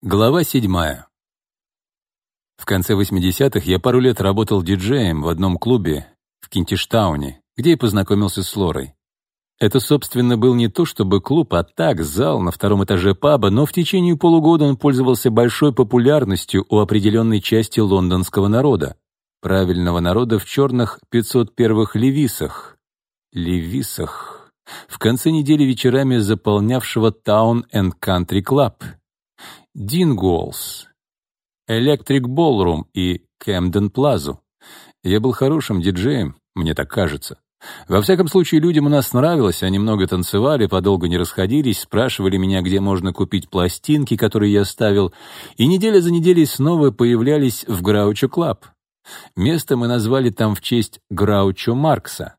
Глава 7. В конце 80-х я пару лет работал диджеем в одном клубе в Кентиштауне, где и познакомился с Лорой. Это, собственно, был не то чтобы клуб, а так, зал на втором этаже паба, но в течение полугода он пользовался большой популярностью у определенной части лондонского народа. Правильного народа в черных 501-х левисах. Левисах. В конце недели вечерами заполнявшего Town and Country Club — Динголс, Электрик Болрум и Кэмден Плазу. Я был хорошим диджеем, мне так кажется. Во всяком случае, людям у нас нравилось, они много танцевали, подолгу не расходились, спрашивали меня, где можно купить пластинки, которые я ставил, и неделя за неделей снова появлялись в Граучо Клаб. Место мы назвали там в честь Граучо Маркса,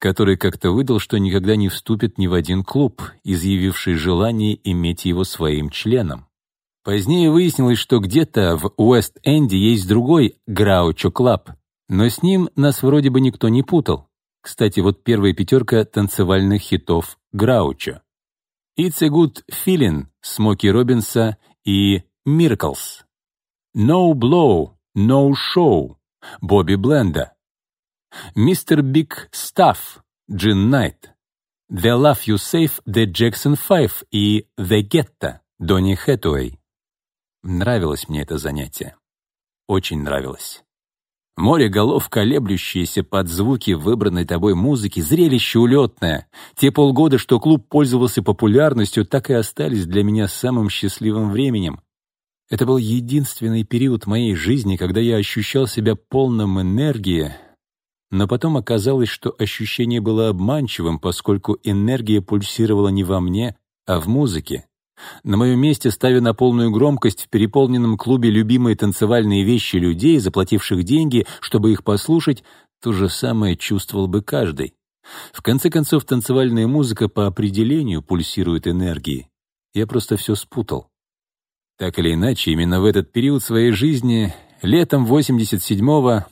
который как-то выдал, что никогда не вступит ни в один клуб, изъявивший желание иметь его своим членом. Позднее выяснилось, что где-то в Уэст-Энде есть другой Граучо Клаб, но с ним нас вроде бы никто не путал. Кстати, вот первая пятерка танцевальных хитов Граучо. It's a Good Feeling Смоки Робинсона и Miracles. No Blow, No Show Бобби Бленда. Mr Big Stuff, Джин Найт. The Love You Save The Jackson Five и The Ghetto Донни Хэтуэй. Нравилось мне это занятие. Очень нравилось. Море голов, колеблющиеся под звуки выбранной тобой музыки, зрелище улетное. Те полгода, что клуб пользовался популярностью, так и остались для меня самым счастливым временем. Это был единственный период моей жизни, когда я ощущал себя полным энергии, но потом оказалось, что ощущение было обманчивым, поскольку энергия пульсировала не во мне, а в музыке. На моем месте, ставя на полную громкость в переполненном клубе любимые танцевальные вещи людей, заплативших деньги, чтобы их послушать, то же самое чувствовал бы каждый. В конце концов, танцевальная музыка по определению пульсирует энергией. Я просто все спутал. Так или иначе, именно в этот период своей жизни, летом 87-го,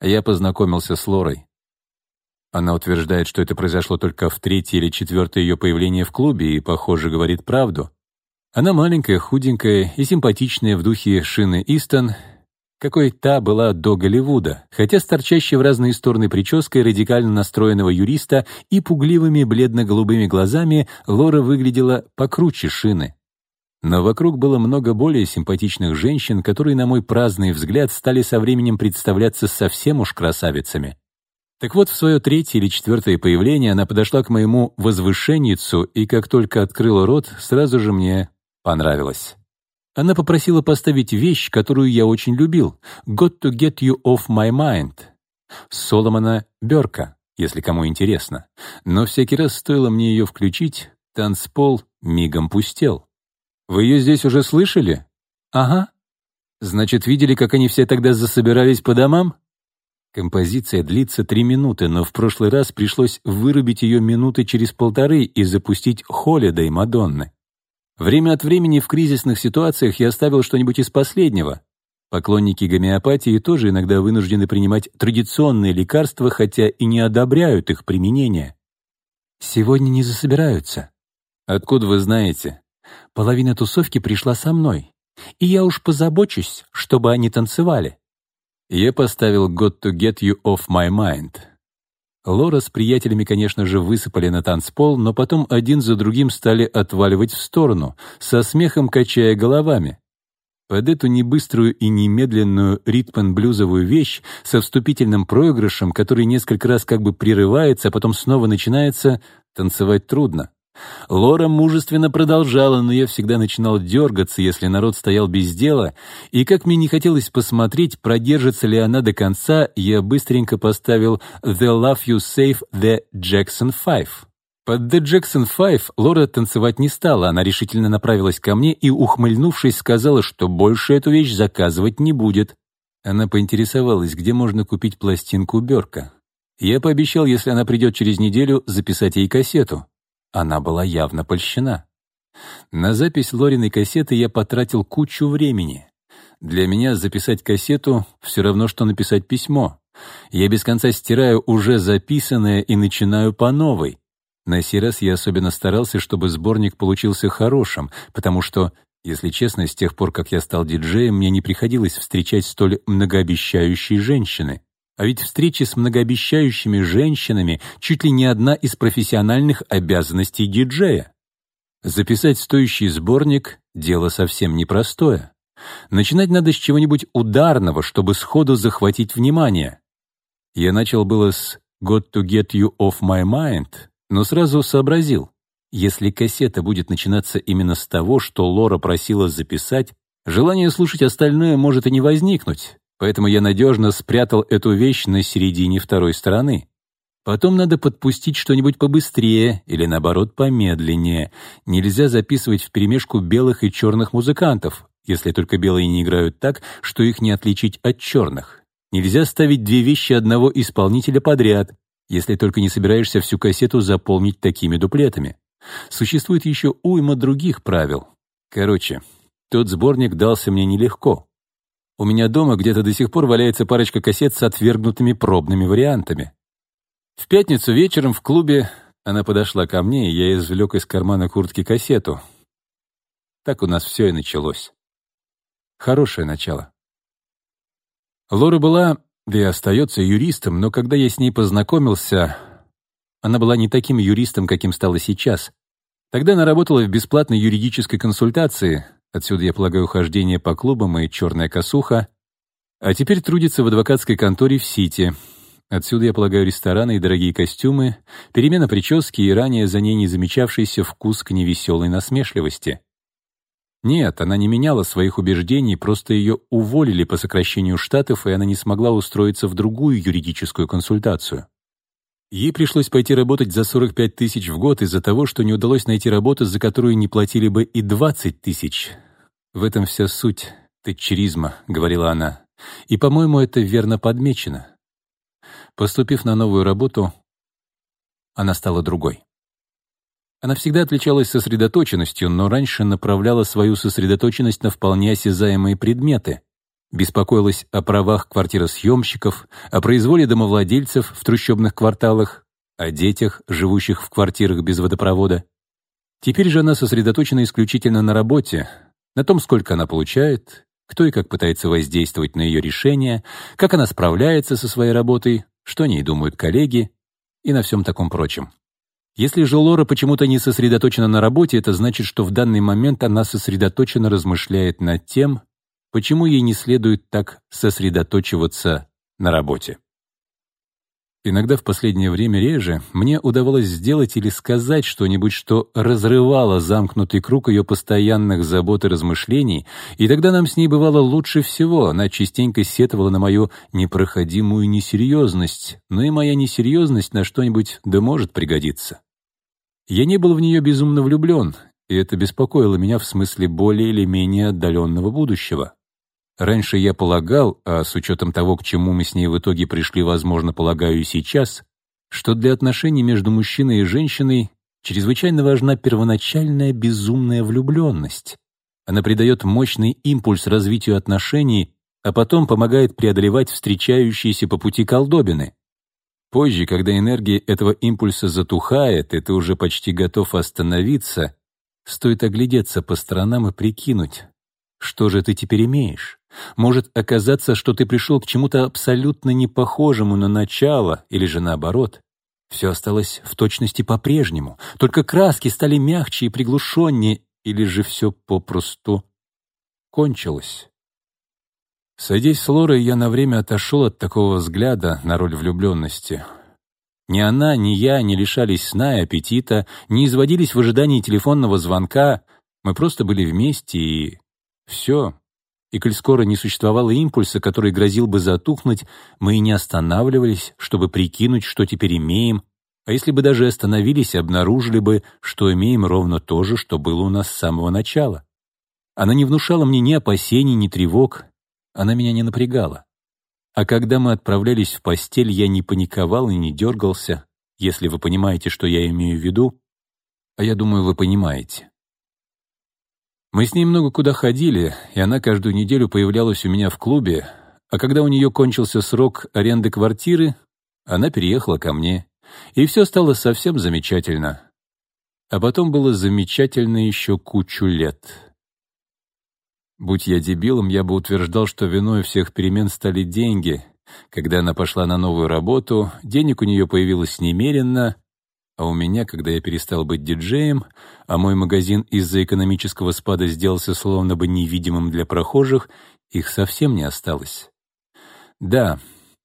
я познакомился с Лорой. Она утверждает, что это произошло только в третье или четвертое ее появление в клубе и, похоже, говорит правду. Она маленькая, худенькая и симпатичная в духе Шины Истон, какой та была до Голливуда, хотя с торчащей в разные стороны прической радикально настроенного юриста и пугливыми бледно-голубыми глазами Лора выглядела покруче Шины. Но вокруг было много более симпатичных женщин, которые, на мой праздный взгляд, стали со временем представляться совсем уж красавицами. Так вот, в свое третье или четвертое появление она подошла к моему возвышенницу и, как только открыла рот, сразу же мне понравилось. Она попросила поставить вещь, которую я очень любил, «Got to get you off my mind» Соломона Бёрка, если кому интересно. Но всякий раз стоило мне ее включить, танцпол мигом пустел. «Вы ее здесь уже слышали?» «Ага». «Значит, видели, как они все тогда засобирались по домам?» Композиция длится три минуты, но в прошлый раз пришлось вырубить ее минуты через полторы и запустить Холлида и Мадонны. Время от времени в кризисных ситуациях я оставил что-нибудь из последнего. Поклонники гомеопатии тоже иногда вынуждены принимать традиционные лекарства, хотя и не одобряют их применение. «Сегодня не засобираются». «Откуда вы знаете?» «Половина тусовки пришла со мной, и я уж позабочусь, чтобы они танцевали». Я поставил «Got to get you off my mind». Лора с приятелями, конечно же, высыпали на танцпол, но потом один за другим стали отваливать в сторону, со смехом качая головами. Под эту небыструю и немедленную ритм-блюзовую вещь со вступительным проигрышем, который несколько раз как бы прерывается, а потом снова начинается, танцевать трудно. Лора мужественно продолжала, но я всегда начинал дергаться, если народ стоял без дела, и как мне не хотелось посмотреть, продержится ли она до конца, я быстренько поставил «The Love You Save The Jackson Five». Под «The Jackson Five» Лора танцевать не стала, она решительно направилась ко мне и, ухмыльнувшись, сказала, что больше эту вещь заказывать не будет. Она поинтересовалась, где можно купить пластинку Берка. Я пообещал, если она придет через неделю, записать ей кассету. Она была явно польщена. На запись Лориной кассеты я потратил кучу времени. Для меня записать кассету — все равно, что написать письмо. Я без конца стираю уже записанное и начинаю по новой. На сей раз я особенно старался, чтобы сборник получился хорошим, потому что, если честно, с тех пор, как я стал диджеем, мне не приходилось встречать столь многообещающие женщины. А ведь встречи с многообещающими женщинами чуть ли не одна из профессиональных обязанностей диджея. Записать стоящий сборник — дело совсем непростое. Начинать надо с чего-нибудь ударного, чтобы сходу захватить внимание. Я начал было с «Got to get you off my mind», но сразу сообразил. Если кассета будет начинаться именно с того, что Лора просила записать, желание слушать остальное может и не возникнуть поэтому я надежно спрятал эту вещь на середине второй стороны. Потом надо подпустить что-нибудь побыстрее или, наоборот, помедленнее. Нельзя записывать в вперемешку белых и черных музыкантов, если только белые не играют так, что их не отличить от черных. Нельзя ставить две вещи одного исполнителя подряд, если только не собираешься всю кассету заполнить такими дуплетами. Существует еще уйма других правил. Короче, тот сборник дался мне нелегко. У меня дома где-то до сих пор валяется парочка кассет с отвергнутыми пробными вариантами. В пятницу вечером в клубе она подошла ко мне, и я извлек из кармана куртки кассету. Так у нас все и началось. Хорошее начало. Лора была, да и остается юристом, но когда я с ней познакомился, она была не таким юристом, каким стала сейчас. Тогда она работала в бесплатной юридической консультации — Отсюда, я полагаю, хождение по клубам и черная косуха. А теперь трудится в адвокатской конторе в Сити. Отсюда, я полагаю, рестораны и дорогие костюмы, перемена прически и ранее за ней не замечавшийся вкус к невеселой насмешливости. Нет, она не меняла своих убеждений, просто ее уволили по сокращению штатов, и она не смогла устроиться в другую юридическую консультацию. Ей пришлось пойти работать за 45 тысяч в год из-за того, что не удалось найти работу, за которую не платили бы и 20 тысяч. «В этом вся суть тетчеризма», — говорила она. «И, по-моему, это верно подмечено». Поступив на новую работу, она стала другой. Она всегда отличалась сосредоточенностью, но раньше направляла свою сосредоточенность на вполне осязаемые предметы беспокоилась о правах квартиросъемщиков, о произволе домовладельцев в трущобных кварталах, о детях, живущих в квартирах без водопровода. Теперь же она сосредоточена исключительно на работе, на том, сколько она получает, кто и как пытается воздействовать на ее решения, как она справляется со своей работой, что о ней думают коллеги и на всем таком прочем. Если же Лора почему-то не сосредоточена на работе, это значит, что в данный момент она сосредоточенно размышляет над тем, почему ей не следует так сосредоточиваться на работе. Иногда в последнее время реже мне удавалось сделать или сказать что-нибудь, что разрывало замкнутый круг ее постоянных забот и размышлений, и тогда нам с ней бывало лучше всего. Она частенько сетовала на мою непроходимую несерьезность, но и моя несерьезность на что-нибудь да может пригодиться. Я не был в нее безумно влюблен, и это беспокоило меня в смысле более или менее отдаленного будущего. Раньше я полагал, а с учетом того, к чему мы с ней в итоге пришли, возможно, полагаю и сейчас, что для отношений между мужчиной и женщиной чрезвычайно важна первоначальная безумная влюбленность. Она придает мощный импульс развитию отношений, а потом помогает преодолевать встречающиеся по пути колдобины. Позже, когда энергия этого импульса затухает, и ты уже почти готов остановиться, стоит оглядеться по сторонам и прикинуть, что же ты теперь имеешь? Может оказаться, что ты пришел к чему-то абсолютно непохожему на начало, или же наоборот. Все осталось в точности по-прежнему, только краски стали мягче и приглушеннее, или же все попросту кончилось. Садясь с Лорой, я на время отошел от такого взгляда на роль влюбленности. Ни она, ни я не лишались сна и аппетита, не изводились в ожидании телефонного звонка. Мы просто были вместе и все. И коль скоро не существовало импульса, который грозил бы затухнуть, мы и не останавливались, чтобы прикинуть, что теперь имеем, а если бы даже остановились, обнаружили бы, что имеем ровно то же, что было у нас с самого начала. Она не внушала мне ни опасений, ни тревог, она меня не напрягала. А когда мы отправлялись в постель, я не паниковал и не дергался, если вы понимаете, что я имею в виду, а я думаю, вы понимаете. Мы с ней много куда ходили, и она каждую неделю появлялась у меня в клубе, а когда у нее кончился срок аренды квартиры, она переехала ко мне, и все стало совсем замечательно. А потом было замечательно еще кучу лет. Будь я дебилом, я бы утверждал, что виной всех перемен стали деньги. Когда она пошла на новую работу, денег у нее появилось немеренно, а у меня, когда я перестал быть диджеем, а мой магазин из-за экономического спада сделался словно бы невидимым для прохожих, их совсем не осталось. Да,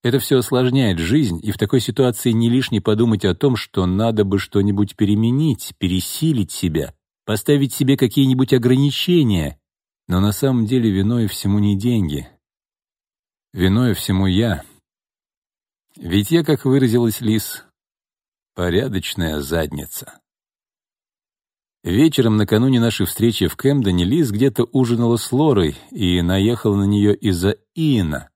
это все осложняет жизнь, и в такой ситуации не лишне подумать о том, что надо бы что-нибудь переменить, пересилить себя, поставить себе какие-нибудь ограничения. Но на самом деле виной всему не деньги. Виной всему я. Ведь я, как выразилась Лис, Порядочная задница. Вечером накануне нашей встречи в Кэмдоне Лиз где-то ужинала с Лорой и наехала на нее из-за Иена.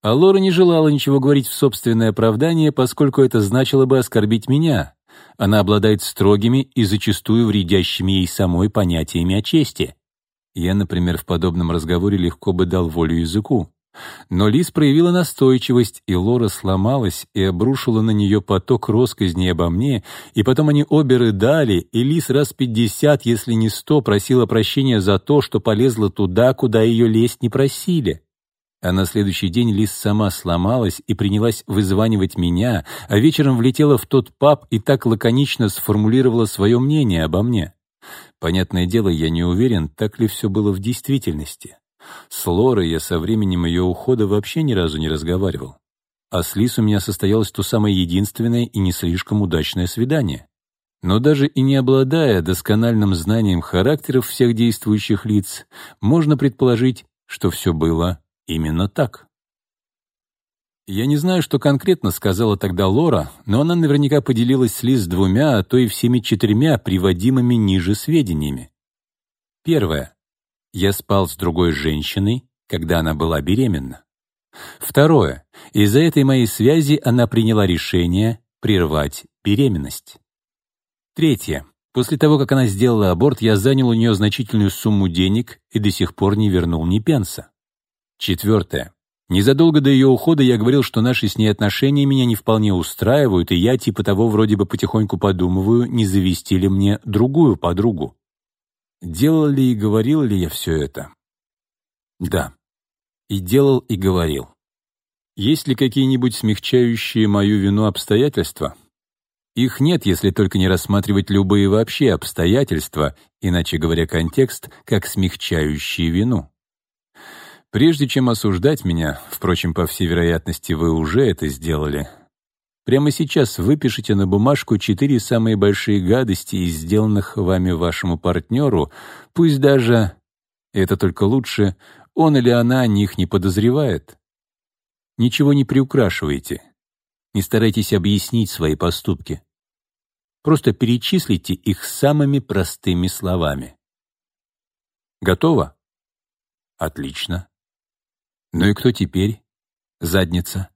А Лора не желала ничего говорить в собственное оправдание, поскольку это значило бы оскорбить меня. Она обладает строгими и зачастую вредящими ей самой понятиями о чести. Я, например, в подобном разговоре легко бы дал волю языку. Но Лис проявила настойчивость, и Лора сломалась и обрушила на нее поток росказни обо мне, и потом они обе рыдали, и Лис раз пятьдесят, если не сто, просила прощения за то, что полезла туда, куда ее лезть не просили. А на следующий день Лис сама сломалась и принялась вызванивать меня, а вечером влетела в тот паб и так лаконично сформулировала свое мнение обо мне. Понятное дело, я не уверен, так ли все было в действительности. С Лорой я со временем ее ухода вообще ни разу не разговаривал. А с Лис у меня состоялось то самое единственное и не слишком удачное свидание. Но даже и не обладая доскональным знанием характеров всех действующих лиц, можно предположить, что все было именно так. Я не знаю, что конкретно сказала тогда Лора, но она наверняка поделилась с Лис двумя, а то и всеми четырьмя приводимыми ниже сведениями. Первое. Я спал с другой женщиной, когда она была беременна. Второе. Из-за этой моей связи она приняла решение прервать беременность. Третье. После того, как она сделала аборт, я занял у нее значительную сумму денег и до сих пор не вернул ни пенса. Четвертое. Незадолго до ее ухода я говорил, что наши с ней отношения меня не вполне устраивают, и я типа того вроде бы потихоньку подумываю, не завести ли мне другую подругу. Делал ли и говорил ли я все это? Да, и делал, и говорил. Есть ли какие-нибудь смягчающие мою вину обстоятельства? Их нет, если только не рассматривать любые вообще обстоятельства, иначе говоря, контекст, как смягчающие вину. Прежде чем осуждать меня, впрочем, по всей вероятности, вы уже это сделали — Прямо сейчас выпишите на бумажку четыре самые большие гадости из сделанных вами вашему партнеру, пусть даже, это только лучше, он или она о них не подозревает. Ничего не приукрашивайте. Не старайтесь объяснить свои поступки. Просто перечислите их самыми простыми словами. Готово? Отлично. Ну и кто теперь? Задница.